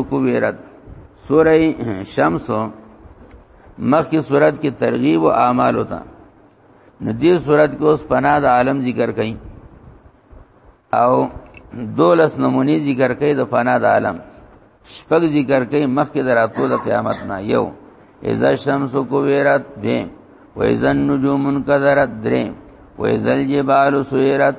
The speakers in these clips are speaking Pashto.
کویرت سوره شمس مخکې صورت کې ترغیب او اعمال وتا نو دې صورت کې اوس پناه د عالم ذکر کړي او دولس نمونی ذکر کړي د پناه د عالم شپږ ذکر کړي مخکې دراتو د قیامت نه یو اذا شمس کویرت دې و اذا النجوم انقدرت درې و اذا الجبال سویرت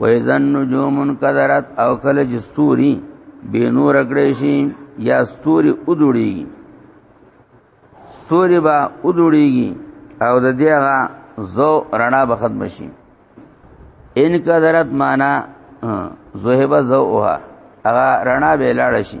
ویزن نجوم انقدرت او کله چې ستوري به نور کړې شي یا ستوري ودړي ستوري به ودړيږي او د دې هغه زو رڼا به ختم شي ان قدرت معنا زوهبه زوها هغه رڼا به لاړ شي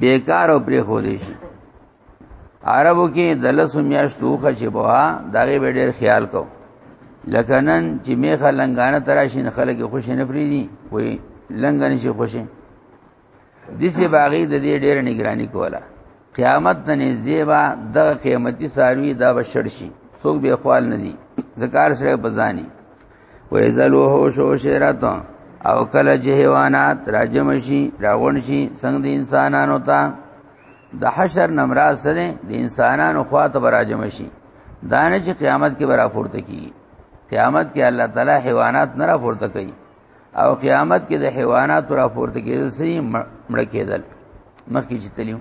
بیکار او پرې خو دې شي عربو کې د لسو میاشتو خچې بوا دغه به ډېر خیال کو لکه نن چې میخه لنګانه تراشین خلک خوش نه پری دي وې لنګانه شي خوشې دسه باغی د دې ډېر نگرانی کوله قیامت ته نږدې با د قیمتي ساروی دا بشړ شي څوک به خپل نزي ذکر سره بزانی و یذلوه شو شیرت او کله چې حیوانات راجم شي راغون شي څنګه د انسانانو ته د حشر نمراز سره د انسانانو خواته راجم شي دانه چې قیامت کې برا پورته کیږي قیامت کې الله تعالی حیوانات نه را پورته کوي او قیامت کې د حیوانات را پورته کېدل سي مړ کېدل مخکې چې تلیو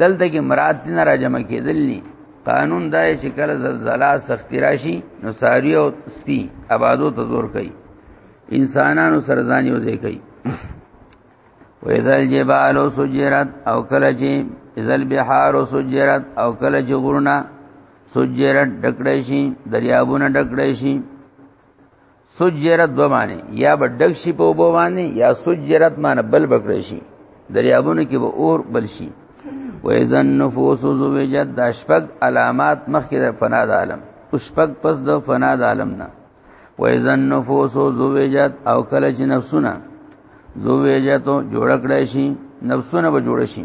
دلته کې مراد نه راجمه کېدل نه قانون دا چې کله زلزلہ سختی راشي نو ساری او ستی آبادو ته زور کوي انسانانو سرزانی وځي کوي ویزل جبال سجرت او کله چې ازل بحار سجرت او کله چې غرونه سجرت ډکړې شي دریابونه ډکړې شي سجرت دو معنی یا به ډک شي په وبو باندې یا سجرت معنی بل بکړې شي دریابونو کې به اور بل شي و اذن نفوس زوجت د شپږ علامات مخکې د فنا د عالم او شپږ پس د فنا د عالم نه و اذن نفوس زوجت او کله چې نفسونه زوجت جوړ کړی شي نفسونه به جوړ شي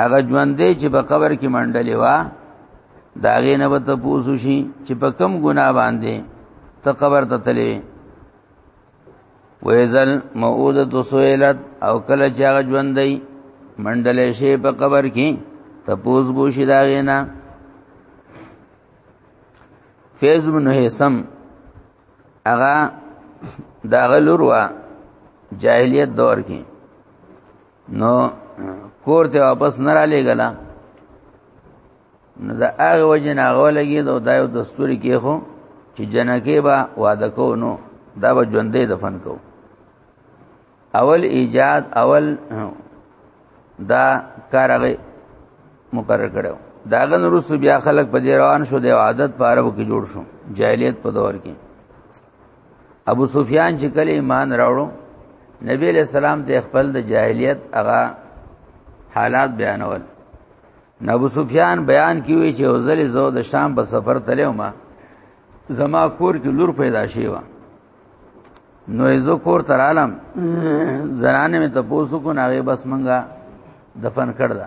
هغه ژوندې چې په قبر کې منډلې وا دا غې نه وته پوسو شي چې په کم ګنا باندې ته قبر ته تلې وېزل موعودت سویلت او کله چې هغه ژوندې منډلې شي په قبر کې ته پوس بو شي دا غې نه فیض بن حسم هغه دا غلور وا جاهلیت دور کې نو کور ته واپس نه را لېګلا نو دا هغه وجه نه غولګي دا د یو دستوري کې خو چې جنکه با واده کو نو دا به ژوندې دفن کو اول ایجاد اول دا کار هغه مقرر کړو داغه نور بیا خلک په دې روان شو د عادت په عربو کې جوړ شو جاهلیت په دور کې ابو سفیان چې کله ایمان راوړو نبی علیہ السلام ته خپل د جاهلیت هغه حالات بیانول ابو سفیان بیان کیوي چې اوزل زو د شام په سفر تلو ما زما کور کې لور پیدا شي وا نو زه کور تر عالم زنانه مې تاسو کو ناغه بس منګه دفن کړل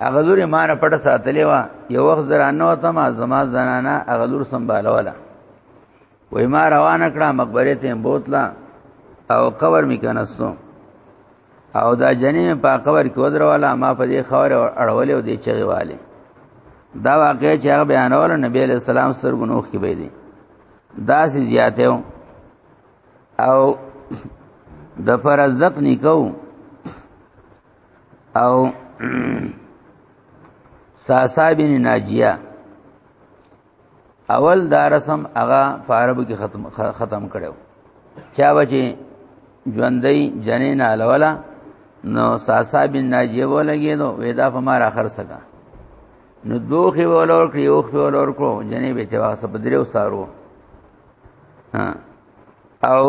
هغه لور ما نه پټه ساتلې و یو وخت زرانه وته ما زما زنانه هغه لور سنبالوله وای ما روان کړه مقبره ته بوتلا او قبر می کنستو او دا جنې په قبر کې ودرواله ما په دې خبره اړولې او دې چغې والے دا واقع چې هغه بیانول نبی علیہ السلام سرګنوخ کې به دي دا سي زیاته او د فرزق نکو او ساسا بن ناجیه اول دا رسم هغه په عربو کې ختم ختم کړو چا بچي ژوندۍ جنې نه لولا نو ساسا بن ناجیه ولګي نو ودا په مار اخر سکا نو دوخ یې ولور کړی اوخ یې ولور کړو جنې به ته واسه بدریو سارو ها او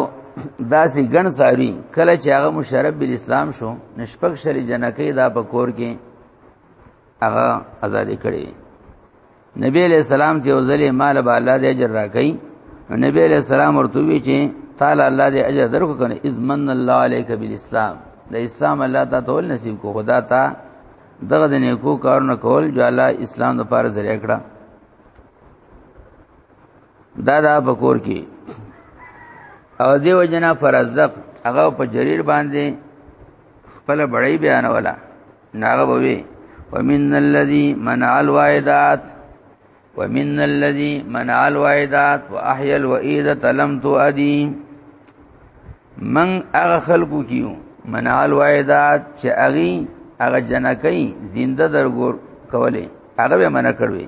داسې ګڼ ساروي کله چې هغه مشرف بل اسلام شو نشپک شری جنکې دا په کور کې هغه آزاد کړي نبی علیہ السلام ته وزلې مال به الله دې اجر راکړي نبی علیہ السلام ورته وی چې تعالی الله دې اجر درکو کنه اذ من الله علیک بالاسلام د اسلام الله تعالی تول نصیب کو خدا تا دغه د نیکو کارونه کول جو الله اسلام د پاره ذریعہ کړه دا دا بکور کې او دیو جنا فرزدق هغه په جریر باندې خپل بړی بیان ولا ناغه بوي ومن الذي منع الوعدات ومن الذي منع الوعدات واحيا الوئيده لم تؤدي من هغه خلقو کیو منع الوعدات چې اغي هغه جنکې زنده درګور کوله هغه به منع کړوي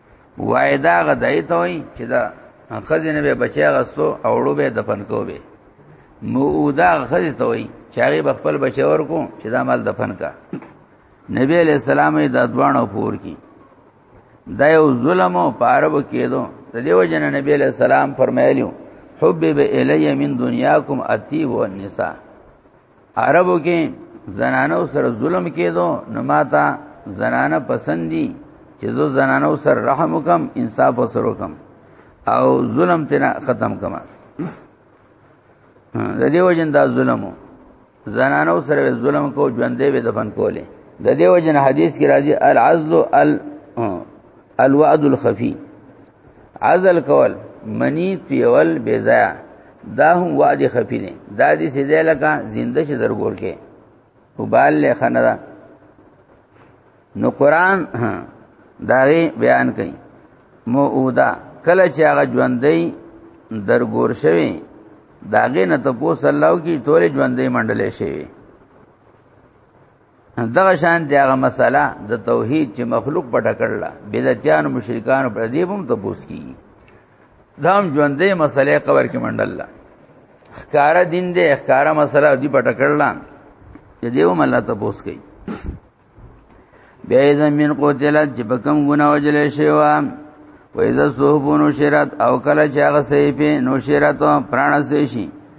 وای دا غدای ته وای چې دا خزینه به بچی غستو اوړو به دفن کو به مودا خزی ته وای چې هغه بخپل بچی ورکو چې دا مال دفن کا نبی علیہ السلام د دوانو پور کی دا یو ظلم او پارب کېدو د دیو جن نبی علیہ السلام فرمایلیو حبب الی من دنیاکم اتی و النساء عربو کې زنانو سره ظلم کېدو نو ماته زنانه پسند دي چې زه زنانو سره رحم وکم انصاف وسره وکم او ظلم تینا ختم کما د دې وجن دا ظلمو زنانو سره ظلم کو ژوندې به دفن کولې د دې وجن حدیث کې راځي العزل ال الوعد الخفي عزل کول منی تیول بیزا دا هم وعد خفی دی دا دې سیده لکه زنده چې درګور کې وبال له خنه دا نو قران دا بیان کړي موعودا کله چې هغه ژوندۍ درګور شوی داګه نه ته پوس الله کی تورې ژوندې منډلې شي دغه شان دی هغه مسله د توحید چې مخلوق پټ کړل بدعتيان او مشرکان پر دې هم ته پوس کی دا هم ژوندې مسله قبر کې منډل ښکار دین دې ښکار مسله دی پټ کړل چې دیو مله ته پوس کی بیا زمين قتل چې بکم ګنا وجل شي وا وایذ صحبونو شرات او کله چې هغه سې په نو شرات پران سې شي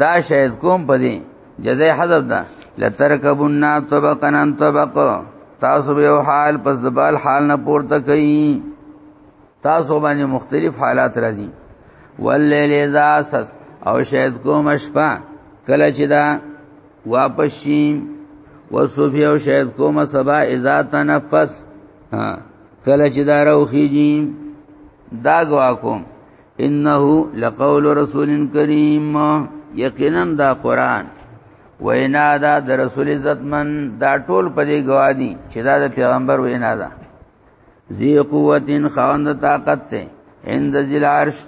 دا شاید کوم پدې جزای حذف ده لترکبن طبقا طبق تاسو به حال پس دبال حال نه پورته کوي تاسو باندې مختلف حالات راځي واللیل اذا سس او شاید کوم شپه کله چې دا واپس شي وصوفی او شاید کوم سبا اذا تنفس کله چې دا روخیږي دا غوا کوم انه لقول رسول کریم یقینا دا قران وینا دا د رسول عزتمن دا ټول په دې گواهی چې دا د پیغمبر وینا ده ذی قوتن خوند طاقت ته عند ذل عرش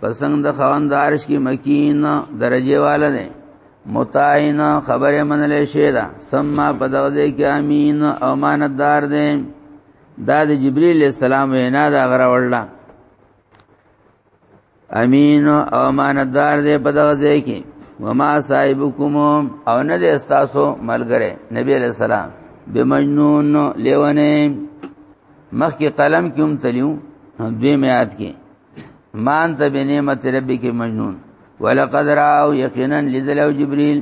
پسند د خوند عرش کی مکین درجه والا نه متعین خبره منل شی دا سما په دغه ځای کې امین او امانتدار دی دا د جبرئیل السلام وینا دا غره وړل امین او امانتدار دې په دغه ځای کې وما صاحبکم او نه دې تاسو ملګری نبی علیہ السلام بمجنون لیونه مخکې قلم کوم تلیو دوی میات کې مان ته بنعمت ربک مجنون ولقد راو یقینا لذلو جبريل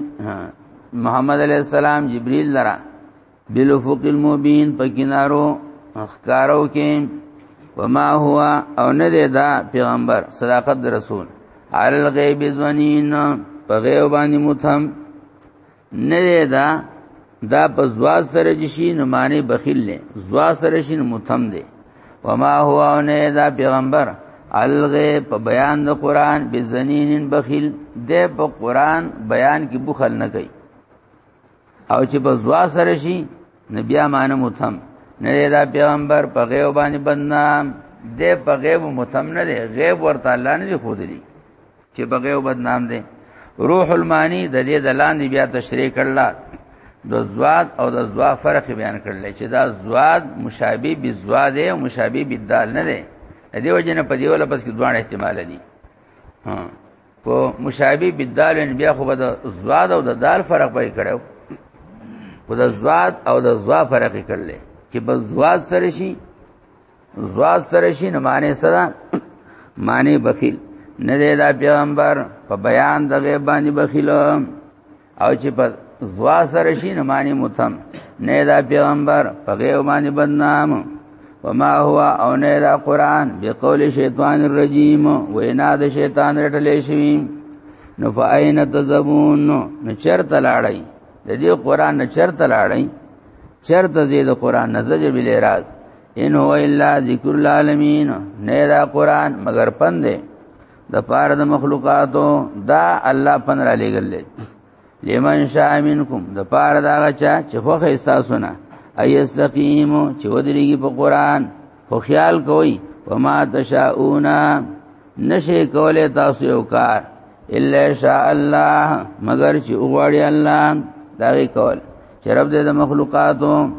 محمد علیہ السلام جبريل لرا بالافق المبین په کنارو اخکارو کې وما هو او نه دی دا پیغمبر صداقت رسول علی الغیب ذنین په غیب باندې متهم نه دی دا دا په زوا سره جشي نو معنی بخیل نه زوا سره شین متهم دی وما هو او نه دا پیغمبر الغه په بیان د قران بزنین بخیل د په قران بیان کې بخل نه کوي او چې په زوا سره شي نبي امانه متهم نه دا پیغمبر په غیب باندې بدنام دی په غیب متهم نه دی غیب ورته الله نه دی خو دی چې په غیب بدنام دی روح المانی د دې د لاندې بیا تشریح کړل د زواد او د زوا فرق بیان کړل چې دا زواد مشابه به زواد او مشابه به دال نه دی دیو جن په دیو لپس کې دوه احتمال دي ها په مشابه بالدال ان بیا خو د زواد او د دال فرق پای کړو په د زواد او د زوا فرق کړل چې په زواد سره شي زواد سره شي نه معنی صدا معنی بخیل نه دی دا پیغمبر په بیان د غیب باندې بخیل او چې په ذوا سره شي نه معنی متهم نه دا پیغمبر په غیو باندې بدنام وما هو او نه دا قران بقول شیطان الرجیم وینا د شیطان رټلې شوی نو فاین تذبون نو چرته لاړی د دې قران نه چرته لاړی چرته دې د قران نظر بل راز ان هو الا ذکر العالمین نه دا قران مگر پند د پاره د مخلوقاتو دا الله پن را لګل لمن شاء منکم د پاره دا غچا چې خوخه احساس نه ايستقيم چې ودرېږي په قران خو خیال کوي وما تشاؤون نشي کوله تاسو یو کار الا شاء الله مگر چې وغواړي الله دا وی کول چې رب دې د مخلوقاتو